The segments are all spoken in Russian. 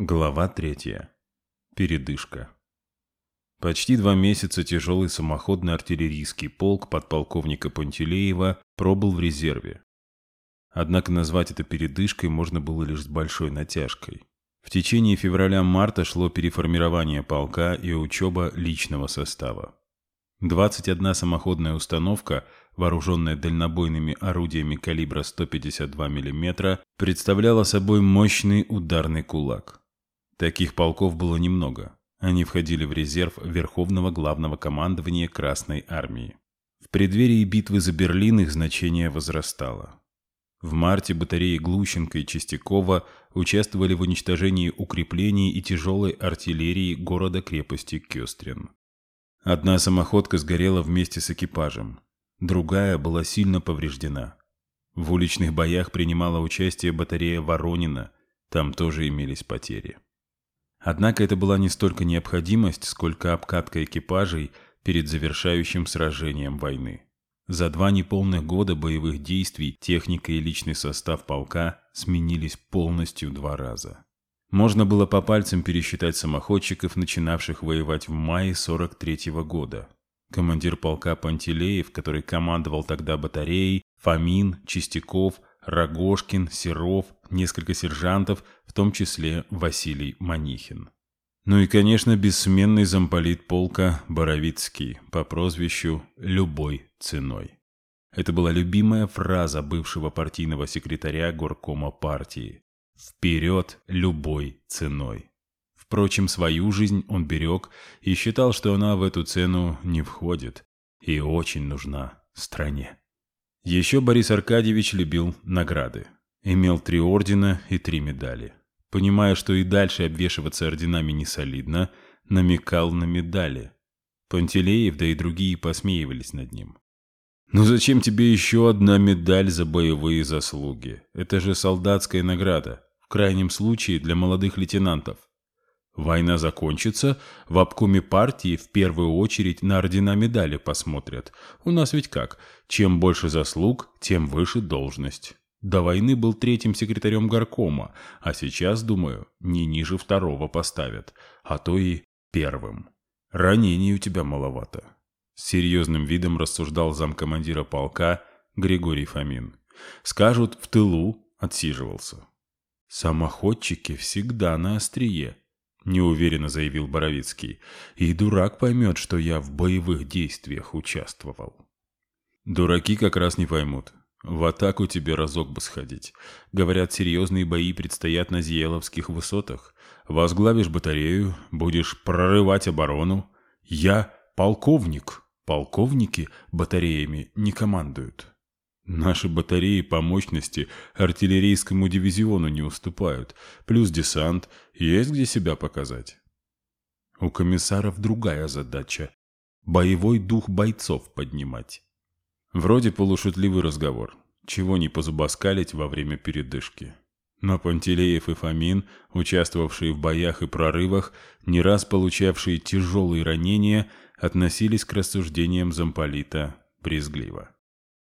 Глава третья. Передышка. Почти два месяца тяжелый самоходный артиллерийский полк подполковника Пантелеева пробыл в резерве. Однако назвать это передышкой можно было лишь с большой натяжкой. В течение февраля-марта шло переформирование полка и учеба личного состава. 21 самоходная установка, вооруженная дальнобойными орудиями калибра 152 мм, представляла собой мощный ударный кулак. Таких полков было немного. Они входили в резерв Верховного Главного Командования Красной Армии. В преддверии битвы за Берлин их значение возрастало. В марте батареи Глущенко и Чистякова участвовали в уничтожении укреплений и тяжелой артиллерии города-крепости Кёстрин. Одна самоходка сгорела вместе с экипажем, другая была сильно повреждена. В уличных боях принимала участие батарея Воронина, там тоже имелись потери. Однако это была не столько необходимость, сколько обкатка экипажей перед завершающим сражением войны. За два неполных года боевых действий техника и личный состав полка сменились полностью два раза. Можно было по пальцам пересчитать самоходчиков, начинавших воевать в мае 43 -го года. Командир полка Пантелеев, который командовал тогда батареей, Фомин, Чистяков, Рогожкин, Серов, несколько сержантов, в том числе Василий Манихин. Ну и, конечно, бессменный замполит полка Боровицкий по прозвищу «Любой ценой». Это была любимая фраза бывшего партийного секретаря горкома партии. «Вперед любой ценой». Впрочем, свою жизнь он берег и считал, что она в эту цену не входит и очень нужна стране. Еще Борис Аркадьевич любил награды. Имел три ордена и три медали. Понимая, что и дальше обвешиваться орденами не солидно, намекал на медали. Пантелеев, да и другие посмеивались над ним. «Ну зачем тебе еще одна медаль за боевые заслуги? Это же солдатская награда. В крайнем случае для молодых лейтенантов. Война закончится, в обкоме партии в первую очередь на ордена медали посмотрят. У нас ведь как, чем больше заслуг, тем выше должность. До войны был третьим секретарем горкома, а сейчас, думаю, не ниже второго поставят, а то и первым. Ранений у тебя маловато. С серьезным видом рассуждал замкомандира полка Григорий Фомин. Скажут, в тылу отсиживался. Самоходчики всегда на острие, неуверенно заявил Боровицкий. И дурак поймет, что я в боевых действиях участвовал. Дураки как раз не поймут. В атаку тебе разок бы сходить. Говорят, серьезные бои предстоят на Зиеловских высотах. Возглавишь батарею, будешь прорывать оборону. Я полковник. Полковники батареями не командуют. Наши батареи по мощности артиллерийскому дивизиону не уступают, плюс десант, есть где себя показать. У комиссаров другая задача – боевой дух бойцов поднимать. Вроде полушутливый разговор, чего не позубоскалить во время передышки. Но Пантелеев и Фомин, участвовавшие в боях и прорывах, не раз получавшие тяжелые ранения, относились к рассуждениям замполита брезгливо.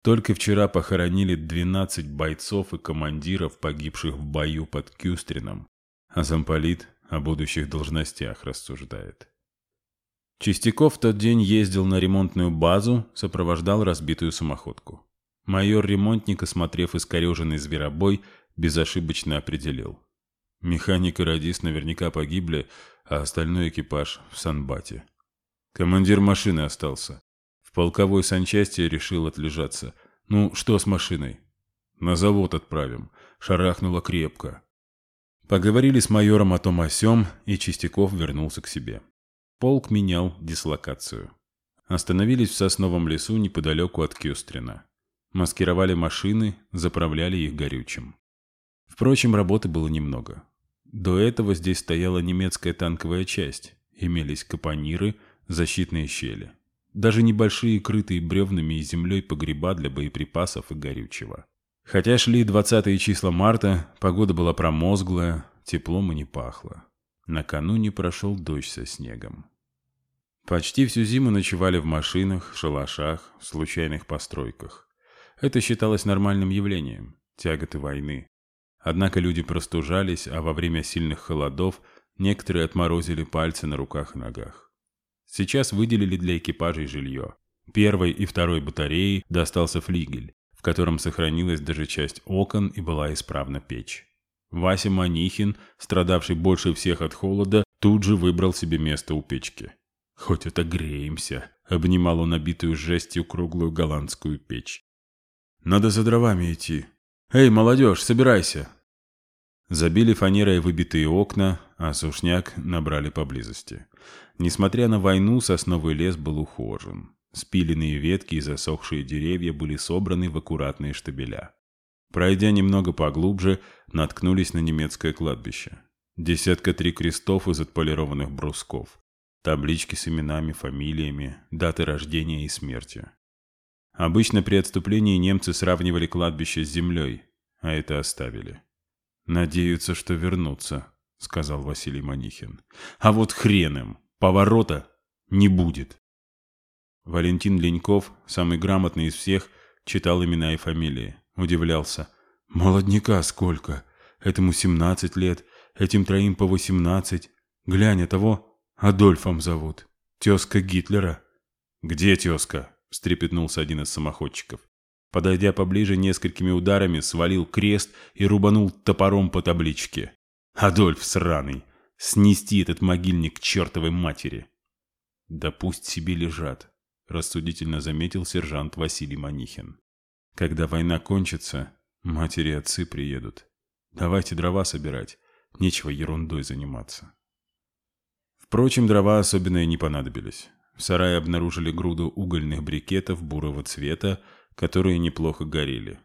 Только вчера похоронили 12 бойцов и командиров, погибших в бою под Кюстрином, а замполит о будущих должностях рассуждает. Чистяков в тот день ездил на ремонтную базу, сопровождал разбитую самоходку. Майор-ремонтник, осмотрев искореженный зверобой, безошибочно определил. Механик и радист наверняка погибли, а остальной экипаж в Санбате. Командир машины остался. Полковой санчасти решил отлежаться. «Ну, что с машиной?» «На завод отправим», — шарахнуло крепко. Поговорили с майором о том о сём, и Чистяков вернулся к себе. Полк менял дислокацию. Остановились в сосновом лесу неподалеку от Кёстрина. Маскировали машины, заправляли их горючим. Впрочем, работы было немного. До этого здесь стояла немецкая танковая часть, имелись капониры, защитные щели. Даже небольшие крытые бревнами и землей погреба для боеприпасов и горючего. Хотя шли 20 числа марта, погода была промозглая, теплом и не пахло. Накануне прошел дождь со снегом. Почти всю зиму ночевали в машинах, шалашах, случайных постройках. Это считалось нормальным явлением – тяготы войны. Однако люди простужались, а во время сильных холодов некоторые отморозили пальцы на руках и ногах. Сейчас выделили для экипажей жилье. Первой и второй батареи достался флигель, в котором сохранилась даже часть окон и была исправна печь. Вася Манихин, страдавший больше всех от холода, тут же выбрал себе место у печки. «Хоть это греемся», — обнимал он набитую жестью круглую голландскую печь. «Надо за дровами идти. Эй, молодежь, собирайся!» Забили фанерой выбитые окна, а сушняк набрали поблизости. Несмотря на войну, сосновый лес был ухожен. Спиленные ветки и засохшие деревья были собраны в аккуратные штабеля. Пройдя немного поглубже, наткнулись на немецкое кладбище. Десятка три крестов из отполированных брусков. Таблички с именами, фамилиями, даты рождения и смерти. Обычно при отступлении немцы сравнивали кладбище с землей, а это оставили. «Надеются, что вернутся», — сказал Василий Манихин. «А вот хрен им! Поворота не будет!» Валентин Леньков, самый грамотный из всех, читал имена и фамилии. Удивлялся. «Молодняка сколько! Этому семнадцать лет, этим троим по восемнадцать. Глянь, а того Адольфом зовут. Тезка Гитлера». «Где тезка?» — встрепетнулся один из самоходчиков. Подойдя поближе несколькими ударами, свалил крест и рубанул топором по табличке. Адольф сраный, снести этот могильник к чертовой матери. Да пусть себе лежат, рассудительно заметил сержант Василий Манихин. Когда война кончится, матери и отцы приедут. Давайте дрова собирать, нечего ерундой заниматься. Впрочем, дрова особенно и не понадобились. В сарае обнаружили груду угольных брикетов бурого цвета, которые неплохо горели.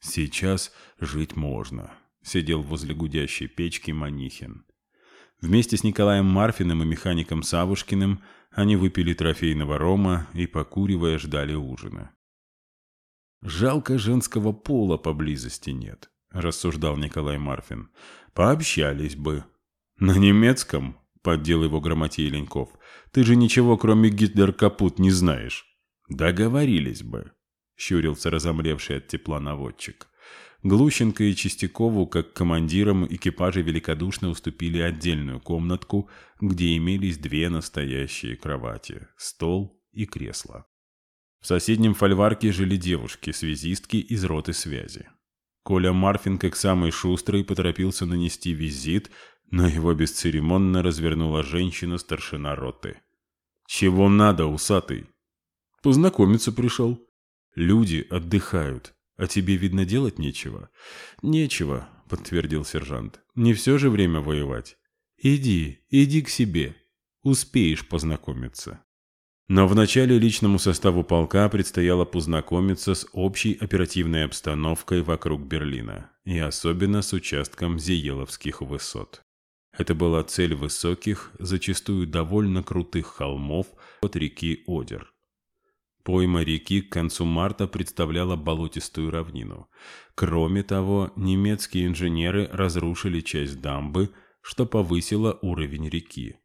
Сейчас жить можно, сидел возле гудящей печки Манихин. Вместе с Николаем Марфиным и механиком Савушкиным они выпили трофейного рома и, покуривая, ждали ужина. «Жалко женского пола поблизости нет», – рассуждал Николай Марфин. «Пообщались бы». «На немецком?» – поддел его грамотей Леньков. «Ты же ничего, кроме Гитлер-капут, не знаешь». «Договорились бы», – щурился разомлевший от тепла наводчик. Глущенко и Чистякову, как командирам экипажа, великодушно уступили отдельную комнатку, где имелись две настоящие кровати, стол и кресло. В соседнем фольварке жили девушки, связистки из роты связи. Коля Марфин, как самый шустрый, поторопился нанести визит, но его бесцеремонно развернула женщина-старшина роты. «Чего надо, усатый?» «Познакомиться пришел. Люди отдыхают. «А тебе, видно, делать нечего». «Нечего», — подтвердил сержант. «Не все же время воевать. Иди, иди к себе. Успеешь познакомиться». Но вначале личному составу полка предстояло познакомиться с общей оперативной обстановкой вокруг Берлина, и особенно с участком Зиеловских высот. Это была цель высоких, зачастую довольно крутых холмов от реки Одер – Пойма реки к концу марта представляла болотистую равнину. Кроме того, немецкие инженеры разрушили часть дамбы, что повысило уровень реки.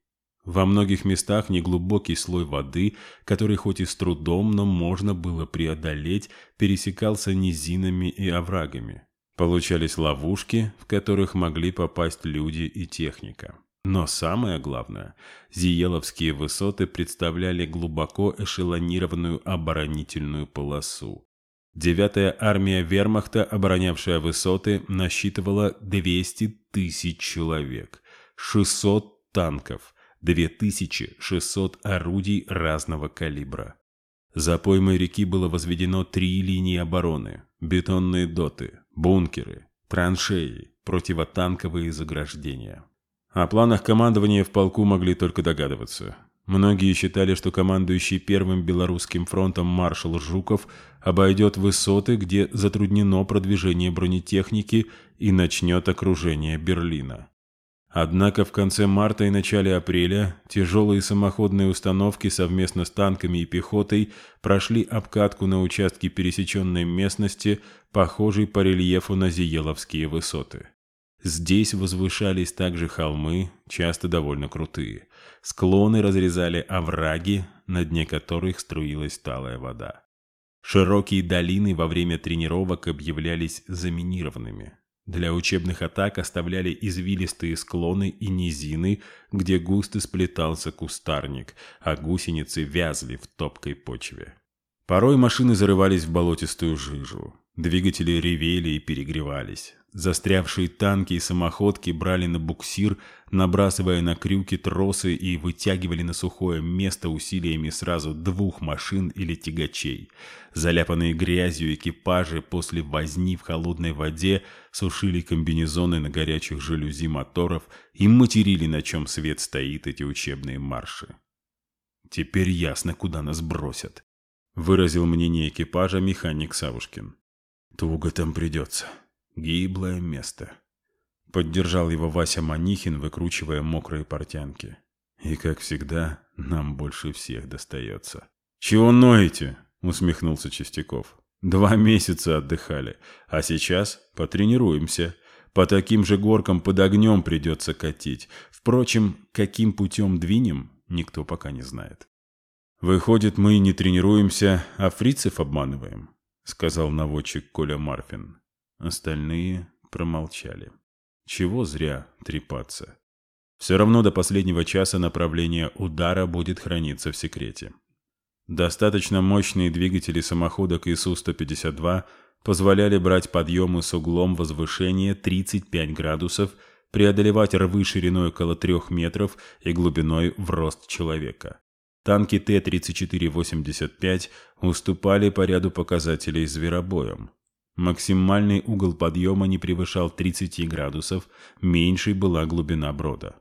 Во многих местах неглубокий слой воды, который хоть и с трудом, но можно было преодолеть, пересекался низинами и оврагами. Получались ловушки, в которых могли попасть люди и техника. Но самое главное, Зиеловские высоты представляли глубоко эшелонированную оборонительную полосу. Девятая армия вермахта, оборонявшая высоты, насчитывала 200 тысяч человек, 600 танков, 2600 орудий разного калибра. За поймой реки было возведено три линии обороны, бетонные доты, бункеры, траншеи, противотанковые заграждения. О планах командования в полку могли только догадываться. Многие считали, что командующий Первым Белорусским фронтом маршал Жуков обойдет высоты, где затруднено продвижение бронетехники и начнет окружение Берлина. Однако в конце марта и начале апреля тяжелые самоходные установки совместно с танками и пехотой прошли обкатку на участке пересеченной местности, похожей по рельефу на Зиеловские высоты. Здесь возвышались также холмы, часто довольно крутые. Склоны разрезали овраги, на дне которых струилась талая вода. Широкие долины во время тренировок объявлялись заминированными. Для учебных атак оставляли извилистые склоны и низины, где густо сплетался кустарник, а гусеницы вязли в топкой почве. Порой машины зарывались в болотистую жижу. Двигатели ревели и перегревались. Застрявшие танки и самоходки брали на буксир, набрасывая на крюки тросы и вытягивали на сухое место усилиями сразу двух машин или тягачей. Заляпанные грязью экипажи после возни в холодной воде сушили комбинезоны на горячих жалюзи моторов и материли, на чем свет стоит эти учебные марши. «Теперь ясно, куда нас бросят», — выразил мнение экипажа механик Савушкин. «Туго там придется», Гиблое место. Поддержал его Вася Манихин, выкручивая мокрые портянки. И, как всегда, нам больше всех достается. «Чего ноете?» — усмехнулся Чистяков. «Два месяца отдыхали, а сейчас потренируемся. По таким же горкам под огнем придется катить. Впрочем, каким путем двинем, никто пока не знает». «Выходит, мы не тренируемся, а фрицев обманываем», — сказал наводчик Коля Марфин. Остальные промолчали. Чего зря трепаться. Все равно до последнего часа направление удара будет храниться в секрете. Достаточно мощные двигатели самоходок ИСУ-152 позволяли брать подъемы с углом возвышения 35 градусов, преодолевать рвы шириной около 3 метров и глубиной в рост человека. Танки Т-34-85 уступали по ряду показателей зверобоям. Максимальный угол подъема не превышал 30 градусов, меньшей была глубина брода.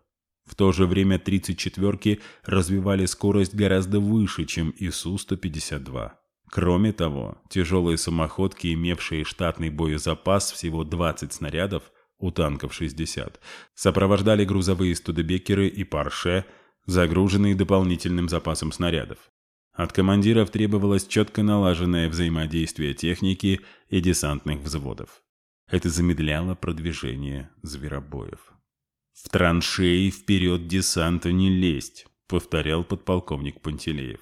В то же время 34-ки развивали скорость гораздо выше, чем ИСУ-152. Кроме того, тяжелые самоходки, имевшие штатный боезапас всего 20 снарядов, у танков 60, сопровождали грузовые студебекеры и парше, загруженные дополнительным запасом снарядов. От командиров требовалось четко налаженное взаимодействие техники и десантных взводов. Это замедляло продвижение зверобоев. «В траншеи вперед десанта не лезть», — повторял подполковник Пантелеев.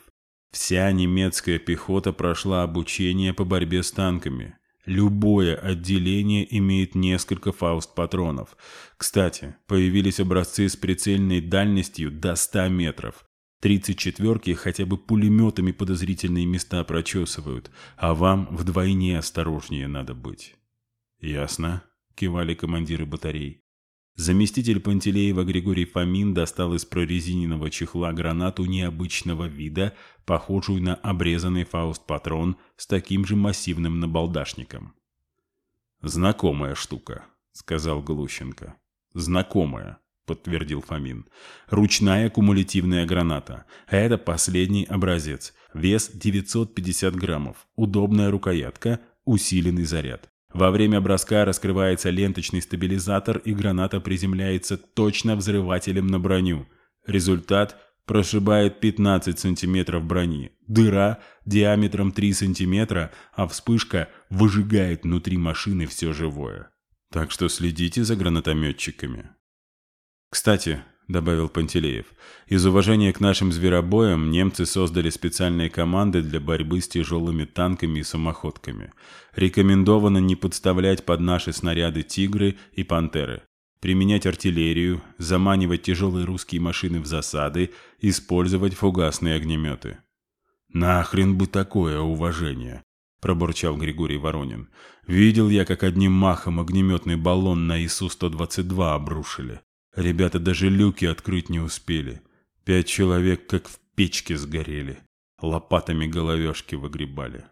«Вся немецкая пехота прошла обучение по борьбе с танками. Любое отделение имеет несколько фауст-патронов. Кстати, появились образцы с прицельной дальностью до 100 метров. Тридцать четверки хотя бы пулеметами подозрительные места прочесывают, а вам вдвойне осторожнее надо быть. «Ясно», — кивали командиры батарей. Заместитель Пантелеева Григорий Фомин достал из прорезиненного чехла гранату необычного вида, похожую на обрезанный фауст-патрон с таким же массивным набалдашником. «Знакомая штука», — сказал Глущенко. «Знакомая» подтвердил Фомин. «Ручная кумулятивная граната. А это последний образец. Вес 950 граммов. Удобная рукоятка, усиленный заряд. Во время броска раскрывается ленточный стабилизатор, и граната приземляется точно взрывателем на броню. Результат – прошибает 15 сантиметров брони. Дыра диаметром 3 сантиметра, а вспышка выжигает внутри машины все живое. Так что следите за гранатометчиками. Кстати, — добавил Пантелеев. «Из уважения к нашим зверобоям немцы создали специальные команды для борьбы с тяжелыми танками и самоходками. Рекомендовано не подставлять под наши снаряды «Тигры» и «Пантеры». Применять артиллерию, заманивать тяжелые русские машины в засады, использовать фугасные огнеметы». «Нахрен бы такое уважение!» — пробурчал Григорий Воронин. «Видел я, как одним махом огнеметный баллон на ИСУ-122 обрушили. Ребята даже люки открыть не успели. Пять человек как в печке сгорели. Лопатами головешки выгребали.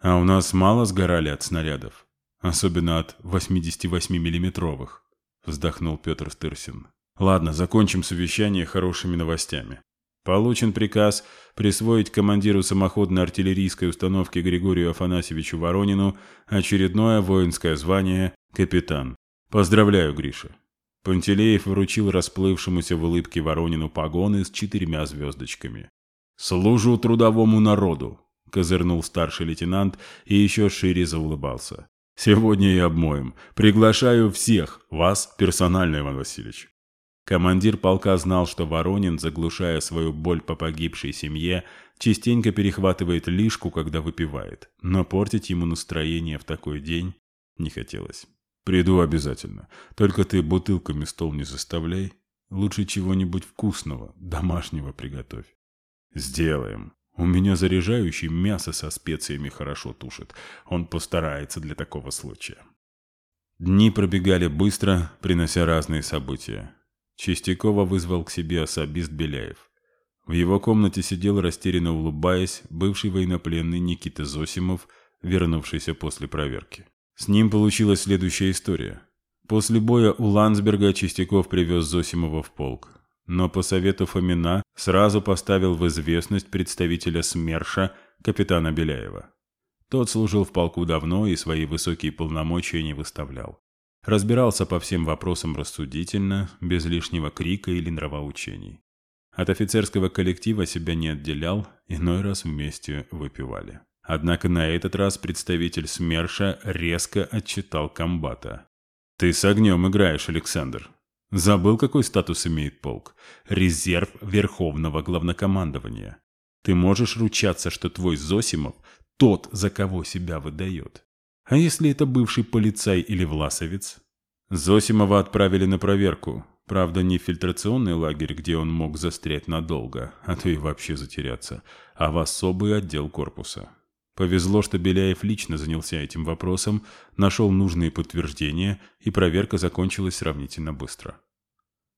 А у нас мало сгорали от снарядов. Особенно от 88-миллиметровых. Вздохнул Петр Стырсин. Ладно, закончим совещание хорошими новостями. Получен приказ присвоить командиру самоходной артиллерийской установки Григорию Афанасьевичу Воронину очередное воинское звание «Капитан». Поздравляю, Гриша. Пантелеев вручил расплывшемуся в улыбке Воронину погоны с четырьмя звездочками. «Служу трудовому народу!» – козырнул старший лейтенант и еще шире заулыбался. «Сегодня и обмоем. Приглашаю всех, вас персонально, Иван Васильевич». Командир полка знал, что Воронин, заглушая свою боль по погибшей семье, частенько перехватывает лишку, когда выпивает, но портить ему настроение в такой день не хотелось. Приду обязательно. Только ты бутылками стол не заставляй. Лучше чего-нибудь вкусного, домашнего приготовь. Сделаем. У меня заряжающий мясо со специями хорошо тушит. Он постарается для такого случая. Дни пробегали быстро, принося разные события. Чистякова вызвал к себе особист Беляев. В его комнате сидел, растерянно улыбаясь, бывший военнопленный Никита Зосимов, вернувшийся после проверки. С ним получилась следующая история. После боя у Ландсберга Чистяков привез Зосимова в полк. Но по совету Фомина сразу поставил в известность представителя СМЕРШа капитана Беляева. Тот служил в полку давно и свои высокие полномочия не выставлял. Разбирался по всем вопросам рассудительно, без лишнего крика или нравоучений. От офицерского коллектива себя не отделял, иной раз вместе выпивали. Однако на этот раз представитель СМЕРШа резко отчитал комбата. «Ты с огнем играешь, Александр. Забыл, какой статус имеет полк? Резерв Верховного Главнокомандования. Ты можешь ручаться, что твой Зосимов – тот, за кого себя выдает. А если это бывший полицай или власовец?» Зосимова отправили на проверку. Правда, не в фильтрационный лагерь, где он мог застрять надолго, а то и вообще затеряться, а в особый отдел корпуса. Повезло, что Беляев лично занялся этим вопросом, нашел нужные подтверждения, и проверка закончилась сравнительно быстро.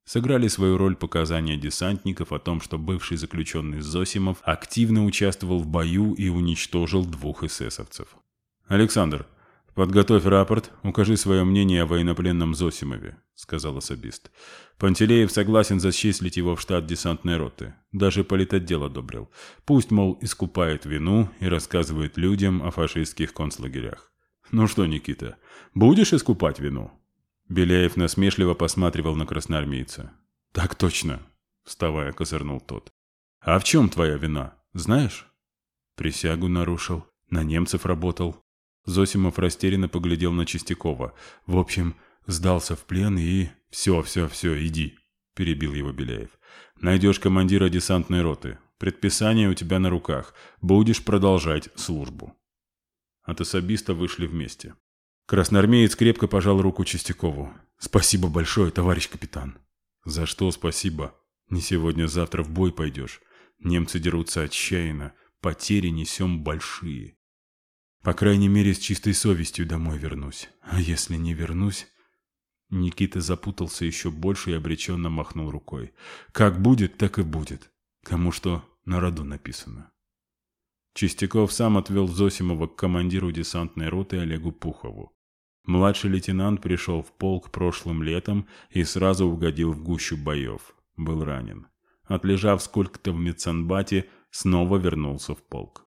Сыграли свою роль показания десантников о том, что бывший заключенный Зосимов активно участвовал в бою и уничтожил двух эсэсовцев. «Александр, «Подготовь рапорт, укажи свое мнение о военнопленном Зосимове», — сказал особист. «Пантелеев согласен зачислить его в штат десантной роты. Даже политотдел одобрил. Пусть, мол, искупает вину и рассказывает людям о фашистских концлагерях». «Ну что, Никита, будешь искупать вину?» Беляев насмешливо посматривал на красноармейца. «Так точно», — вставая, козырнул тот. «А в чем твоя вина, знаешь?» «Присягу нарушил, на немцев работал, Зосимов растерянно поглядел на Чистякова. «В общем, сдался в плен и...» «Все, все, все, иди», — перебил его Беляев. «Найдешь командира десантной роты. Предписание у тебя на руках. Будешь продолжать службу». От особиста вышли вместе. Красноармеец крепко пожал руку Чистякову. «Спасибо большое, товарищ капитан». «За что спасибо? Не сегодня, завтра в бой пойдешь. Немцы дерутся отчаянно. Потери несем большие. По крайней мере, с чистой совестью домой вернусь. А если не вернусь? Никита запутался еще больше и обреченно махнул рукой. Как будет, так и будет. Кому что на роду написано. Чистяков сам отвел Зосимова к командиру десантной роты Олегу Пухову. Младший лейтенант пришел в полк прошлым летом и сразу угодил в гущу боев. Был ранен. Отлежав сколько-то в медсанбате, снова вернулся в полк.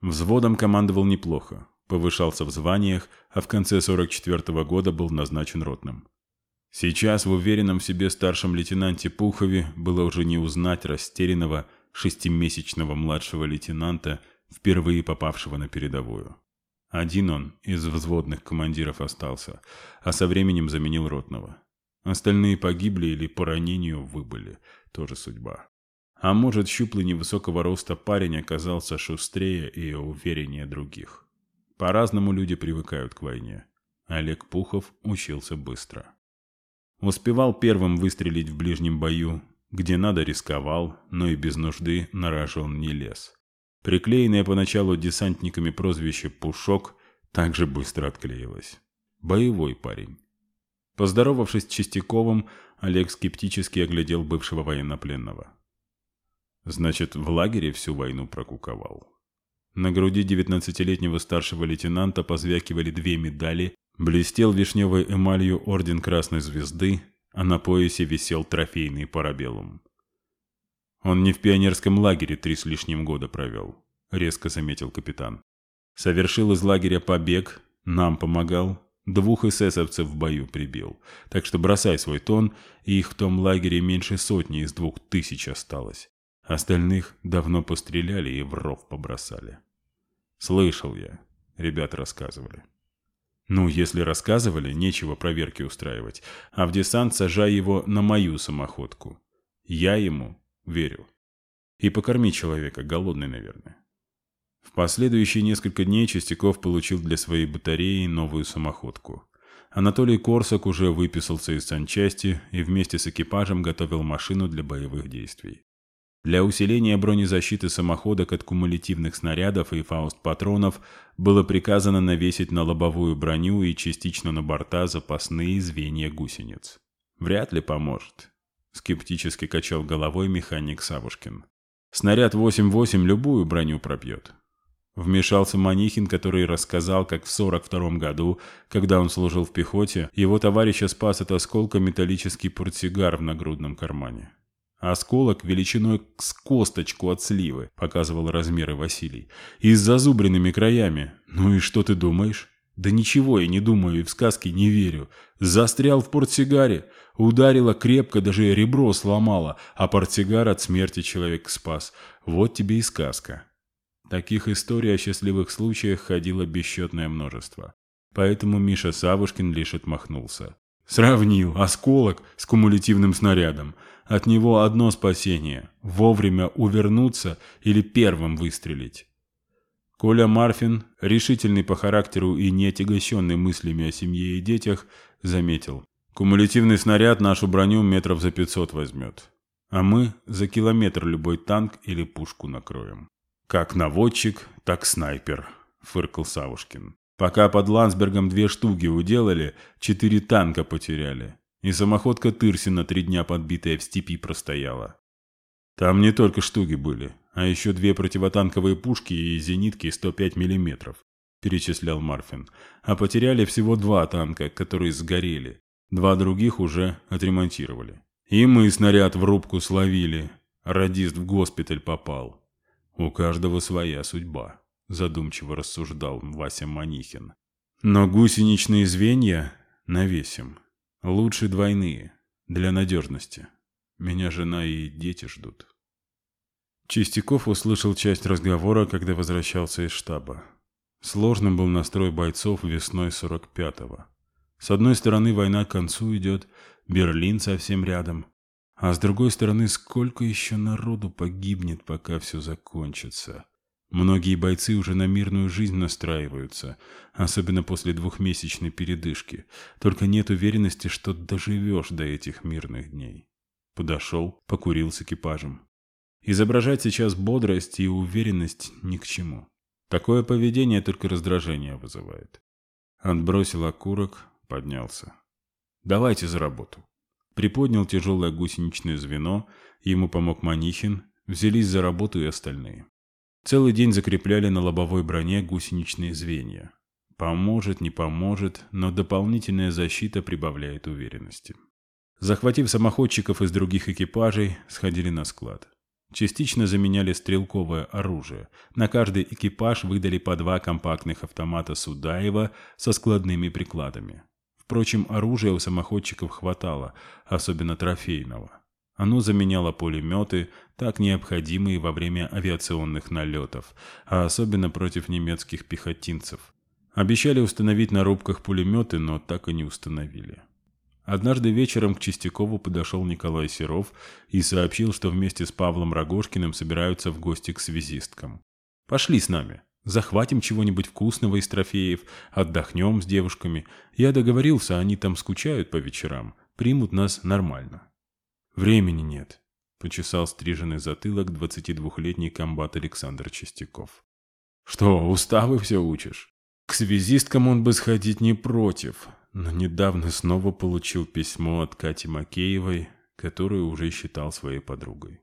Взводом командовал неплохо, повышался в званиях, а в конце 44 -го года был назначен ротным. Сейчас в уверенном в себе старшем лейтенанте Пухове было уже не узнать растерянного шестимесячного младшего лейтенанта, впервые попавшего на передовую. Один он из взводных командиров остался, а со временем заменил ротного. Остальные погибли или по ранению выбыли. Тоже судьба. А может, щуплый невысокого роста парень оказался шустрее и увереннее других. По-разному люди привыкают к войне. Олег Пухов учился быстро. Успевал первым выстрелить в ближнем бою, где надо рисковал, но и без нужды на рожон не лез. Приклеенное поначалу десантниками прозвище «Пушок» также быстро отклеилось. Боевой парень. Поздоровавшись с Чистяковым, Олег скептически оглядел бывшего военнопленного. Значит, в лагере всю войну прокуковал. На груди 19-летнего старшего лейтенанта позвякивали две медали, блестел вишневой эмалью орден Красной Звезды, а на поясе висел трофейный парабеллум. «Он не в пионерском лагере три с лишним года провел», — резко заметил капитан. «Совершил из лагеря побег, нам помогал, двух эсэсовцев в бою прибил. Так что бросай свой тон, и их в том лагере меньше сотни из двух тысяч осталось. Остальных давно постреляли и в ров побросали. Слышал я, ребят рассказывали. Ну, если рассказывали, нечего проверки устраивать, а в десант сажай его на мою самоходку. Я ему верю. И покорми человека, голодный, наверное. В последующие несколько дней Чистяков получил для своей батареи новую самоходку. Анатолий Корсак уже выписался из санчасти и вместе с экипажем готовил машину для боевых действий. Для усиления бронезащиты самоходок от кумулятивных снарядов и фауст-патронов было приказано навесить на лобовую броню и частично на борта запасные звенья гусениц. «Вряд ли поможет», — скептически качал головой механик Савушкин. «Снаряд 8-8 любую броню пробьет». Вмешался Манихин, который рассказал, как в 42 году, когда он служил в пехоте, его товарища спас от осколка металлический портсигар в нагрудном кармане. Осколок величиной с косточку от сливы, показывал размеры Василий. И с зазубренными краями. Ну и что ты думаешь? Да ничего я не думаю и в сказки не верю. Застрял в портсигаре. ударило крепко, даже ребро сломало, а портсигар от смерти человек спас. Вот тебе и сказка. Таких историй о счастливых случаях ходило бесчетное множество. Поэтому Миша Савушкин лишь отмахнулся. Сравнил осколок с кумулятивным снарядом. От него одно спасение – вовремя увернуться или первым выстрелить. Коля Марфин, решительный по характеру и не отягощенный мыслями о семье и детях, заметил. Кумулятивный снаряд нашу броню метров за 500 возьмет. А мы за километр любой танк или пушку накроем. Как наводчик, так снайпер, фыркал Савушкин. Пока под Ландсбергом две штуки уделали, четыре танка потеряли. И самоходка Тырсина три дня подбитая в степи простояла. Там не только штуги были, а еще две противотанковые пушки и зенитки 105 мм, перечислял Марфин. А потеряли всего два танка, которые сгорели. Два других уже отремонтировали. И мы снаряд в рубку словили. Радист в госпиталь попал. У каждого своя судьба, задумчиво рассуждал Вася Манихин. Но гусеничные звенья навесим. Лучше двойные, для надежности. Меня жена и дети ждут. Чистяков услышал часть разговора, когда возвращался из штаба. Сложным был настрой бойцов весной 45-го. С одной стороны, война к концу идет, Берлин совсем рядом. А с другой стороны, сколько еще народу погибнет, пока все закончится. Многие бойцы уже на мирную жизнь настраиваются, особенно после двухмесячной передышки. Только нет уверенности, что доживешь до этих мирных дней. Подошел, покурил с экипажем. Изображать сейчас бодрость и уверенность ни к чему. Такое поведение только раздражение вызывает. Отбросил окурок, поднялся. «Давайте за работу». Приподнял тяжелое гусеничное звено, ему помог Манихин, взялись за работу и остальные. Целый день закрепляли на лобовой броне гусеничные звенья. Поможет, не поможет, но дополнительная защита прибавляет уверенности. Захватив самоходчиков из других экипажей, сходили на склад. Частично заменяли стрелковое оружие. На каждый экипаж выдали по два компактных автомата Судаева со складными прикладами. Впрочем, оружия у самоходчиков хватало, особенно трофейного. Оно заменяло пулеметы, так необходимые во время авиационных налетов, а особенно против немецких пехотинцев. Обещали установить на рубках пулеметы, но так и не установили. Однажды вечером к Чистякову подошел Николай Серов и сообщил, что вместе с Павлом Рогожкиным собираются в гости к связисткам. «Пошли с нами. Захватим чего-нибудь вкусного из трофеев, отдохнем с девушками. Я договорился, они там скучают по вечерам, примут нас нормально». Времени нет, почесал стриженный затылок 22-летний комбат Александр Чистяков. Что, уставы все учишь? К связисткам он бы сходить не против, но недавно снова получил письмо от Кати Макеевой, которую уже считал своей подругой.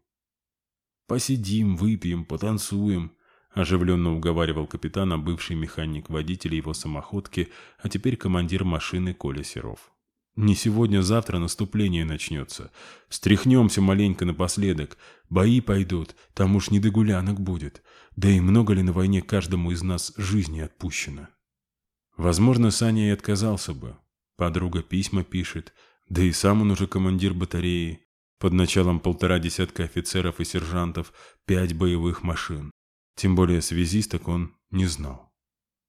«Посидим, выпьем, потанцуем», – оживленно уговаривал капитана бывший механик водителя его самоходки, а теперь командир машины Коля Серов. Не сегодня-завтра а наступление начнется. Стряхнемся маленько напоследок. Бои пойдут, там уж не до гулянок будет. Да и много ли на войне каждому из нас жизни отпущено? Возможно, Саня и отказался бы. Подруга письма пишет, да и сам он уже командир батареи. Под началом полтора десятка офицеров и сержантов, пять боевых машин. Тем более связисток он не знал.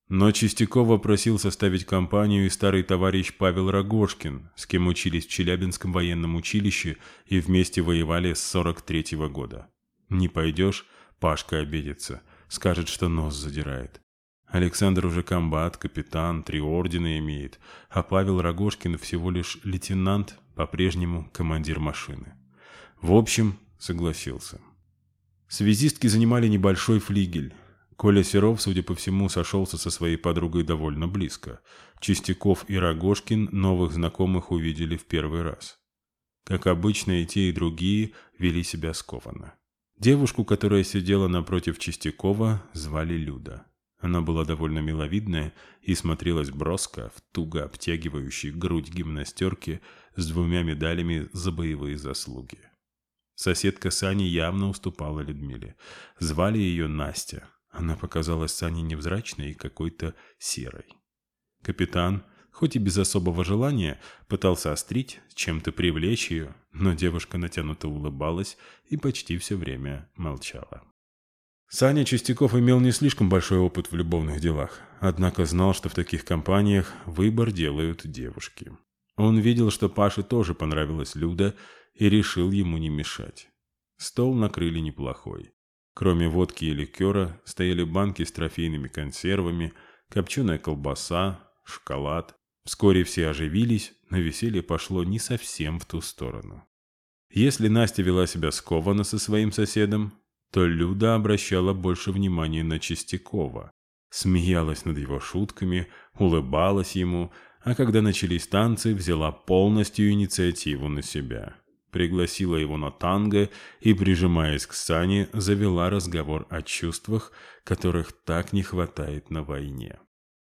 Но Чистяков просил составить компанию и старый товарищ Павел Рогожкин, с кем учились в Челябинском военном училище и вместе воевали с 43 -го года. «Не пойдешь?» – Пашка обидится, скажет, что нос задирает. Александр уже комбат, капитан, три ордена имеет, а Павел Рогожкин всего лишь лейтенант, по-прежнему командир машины. В общем, согласился. Связистки занимали небольшой флигель – Коля Серов, судя по всему, сошелся со своей подругой довольно близко. Чистяков и Рогожкин новых знакомых увидели в первый раз. Как обычно, и те, и другие вели себя скованно. Девушку, которая сидела напротив Чистякова, звали Люда. Она была довольно миловидная и смотрелась броско в туго обтягивающей грудь гимнастерки с двумя медалями за боевые заслуги. Соседка Сани явно уступала Людмиле. Звали ее Настя. Она показалась Сане невзрачной и какой-то серой. Капитан, хоть и без особого желания, пытался острить, чем-то привлечь ее, но девушка натянуто улыбалась и почти все время молчала. Саня Чистяков имел не слишком большой опыт в любовных делах, однако знал, что в таких компаниях выбор делают девушки. Он видел, что Паше тоже понравилась Люда и решил ему не мешать. Стол накрыли неплохой. Кроме водки и ликера стояли банки с трофейными консервами, копченая колбаса, шоколад. Вскоре все оживились, но веселье пошло не совсем в ту сторону. Если Настя вела себя скованно со своим соседом, то Люда обращала больше внимания на Чистякова. Смеялась над его шутками, улыбалась ему, а когда начались танцы, взяла полностью инициативу на себя пригласила его на танго и, прижимаясь к Сане, завела разговор о чувствах, которых так не хватает на войне.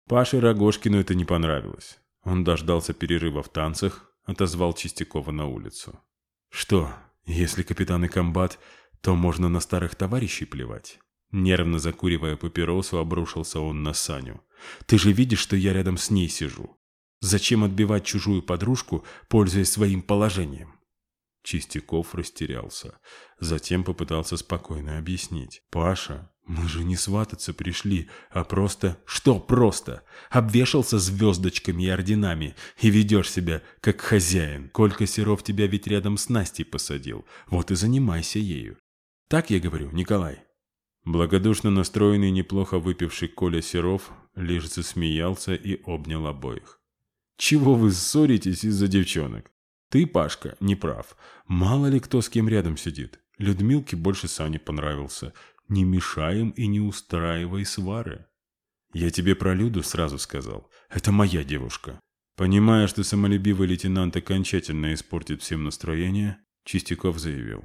Паше Рогожкину это не понравилось. Он дождался перерыва в танцах, отозвал Чистякова на улицу. «Что, если капитан и комбат, то можно на старых товарищей плевать?» Нервно закуривая папиросу, обрушился он на Саню. «Ты же видишь, что я рядом с ней сижу. Зачем отбивать чужую подружку, пользуясь своим положением?» Чистяков растерялся. Затем попытался спокойно объяснить. «Паша, мы же не свататься пришли, а просто... Что просто? Обвешался звездочками и орденами и ведешь себя как хозяин. Колька Серов тебя ведь рядом с Настей посадил. Вот и занимайся ею». «Так я говорю, Николай?» Благодушно настроенный, неплохо выпивший Коля Серов лишь засмеялся и обнял обоих. «Чего вы ссоритесь из-за девчонок? Ты, Пашка, не прав. Мало ли кто с кем рядом сидит. Людмилке больше Сани понравился. Не мешаем и не устраивай свары. Я тебе про Люду сразу сказал. Это моя девушка. Понимая, что самолюбивый лейтенант окончательно испортит всем настроение, Чистяков заявил.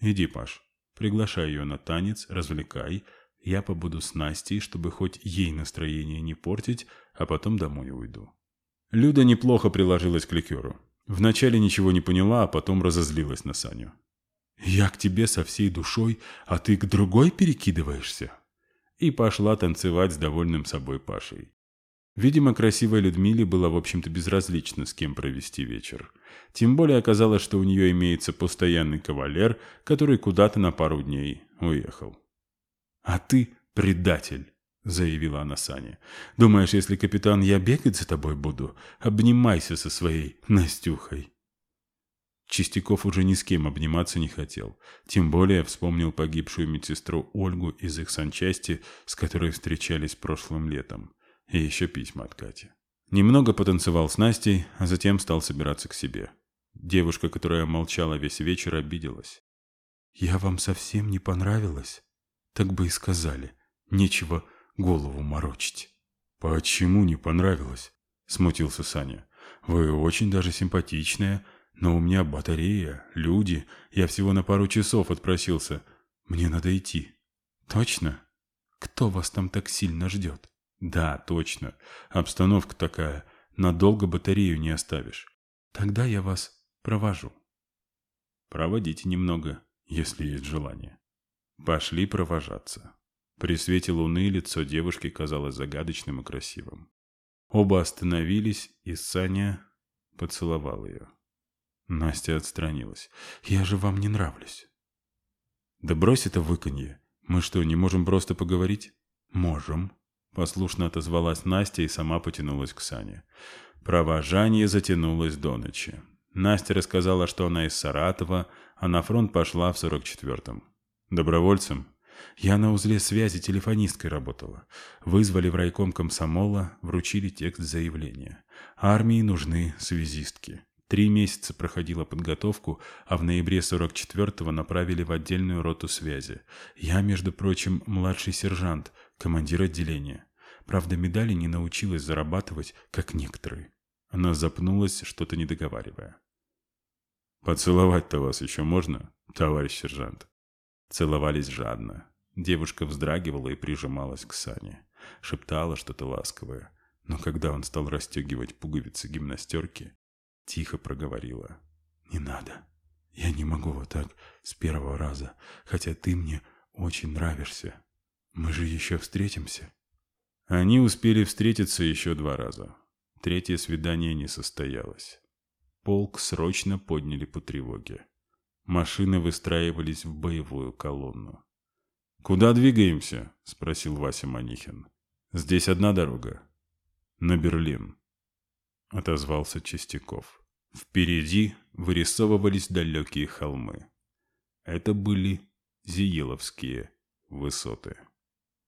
Иди, Паш, приглашай ее на танец, развлекай. Я побуду с Настей, чтобы хоть ей настроение не портить, а потом домой уйду. Люда неплохо приложилась к ликеру. Вначале ничего не поняла, а потом разозлилась на Саню. «Я к тебе со всей душой, а ты к другой перекидываешься?» И пошла танцевать с довольным собой Пашей. Видимо, красивой Людмиле было, в общем-то, безразлично, с кем провести вечер. Тем более оказалось, что у нее имеется постоянный кавалер, который куда-то на пару дней уехал. «А ты предатель!» заявила она Сане. «Думаешь, если капитан я бегать за тобой буду, обнимайся со своей Настюхой». Чистяков уже ни с кем обниматься не хотел. Тем более вспомнил погибшую медсестру Ольгу из их санчасти, с которой встречались прошлым летом. И еще письма от Кати. Немного потанцевал с Настей, а затем стал собираться к себе. Девушка, которая молчала весь вечер, обиделась. «Я вам совсем не понравилась?» «Так бы и сказали. Нечего голову морочить. «Почему не понравилось?» – смутился Саня. «Вы очень даже симпатичная, но у меня батарея, люди, я всего на пару часов отпросился. Мне надо идти». «Точно? Кто вас там так сильно ждет?» «Да, точно. Обстановка такая. Надолго батарею не оставишь. Тогда я вас провожу». «Проводите немного, если есть желание. Пошли провожаться». При свете луны лицо девушки казалось загадочным и красивым. Оба остановились, и Саня поцеловал ее. Настя отстранилась. «Я же вам не нравлюсь». «Да брось это выканье. Мы что, не можем просто поговорить?» «Можем», — послушно отозвалась Настя и сама потянулась к Сане. Провожание затянулось до ночи. Настя рассказала, что она из Саратова, а на фронт пошла в 44-м. Добровольцем я на узле связи телефонисткой работала. Вызвали в райком комсомола, вручили текст заявления. Армии нужны связистки. Три месяца проходила подготовку, а в ноябре 44-го направили в отдельную роту связи. Я, между прочим, младший сержант, командир отделения. Правда, медали не научилась зарабатывать, как некоторые. Она запнулась, что-то не договаривая. «Поцеловать-то вас еще можно, товарищ сержант?» Целовались жадно. Девушка вздрагивала и прижималась к Сане. Шептала что-то ласковое. Но когда он стал расстегивать пуговицы гимнастерки, тихо проговорила. «Не надо. Я не могу вот так с первого раза, хотя ты мне очень нравишься. Мы же еще встретимся». Они успели встретиться еще два раза. Третье свидание не состоялось. Полк срочно подняли по тревоге. Машины выстраивались в боевую колонну. «Куда двигаемся?» – спросил Вася Манихин. «Здесь одна дорога. На Берлин», – отозвался Чистяков. Впереди вырисовывались далекие холмы. Это были Зиеловские высоты.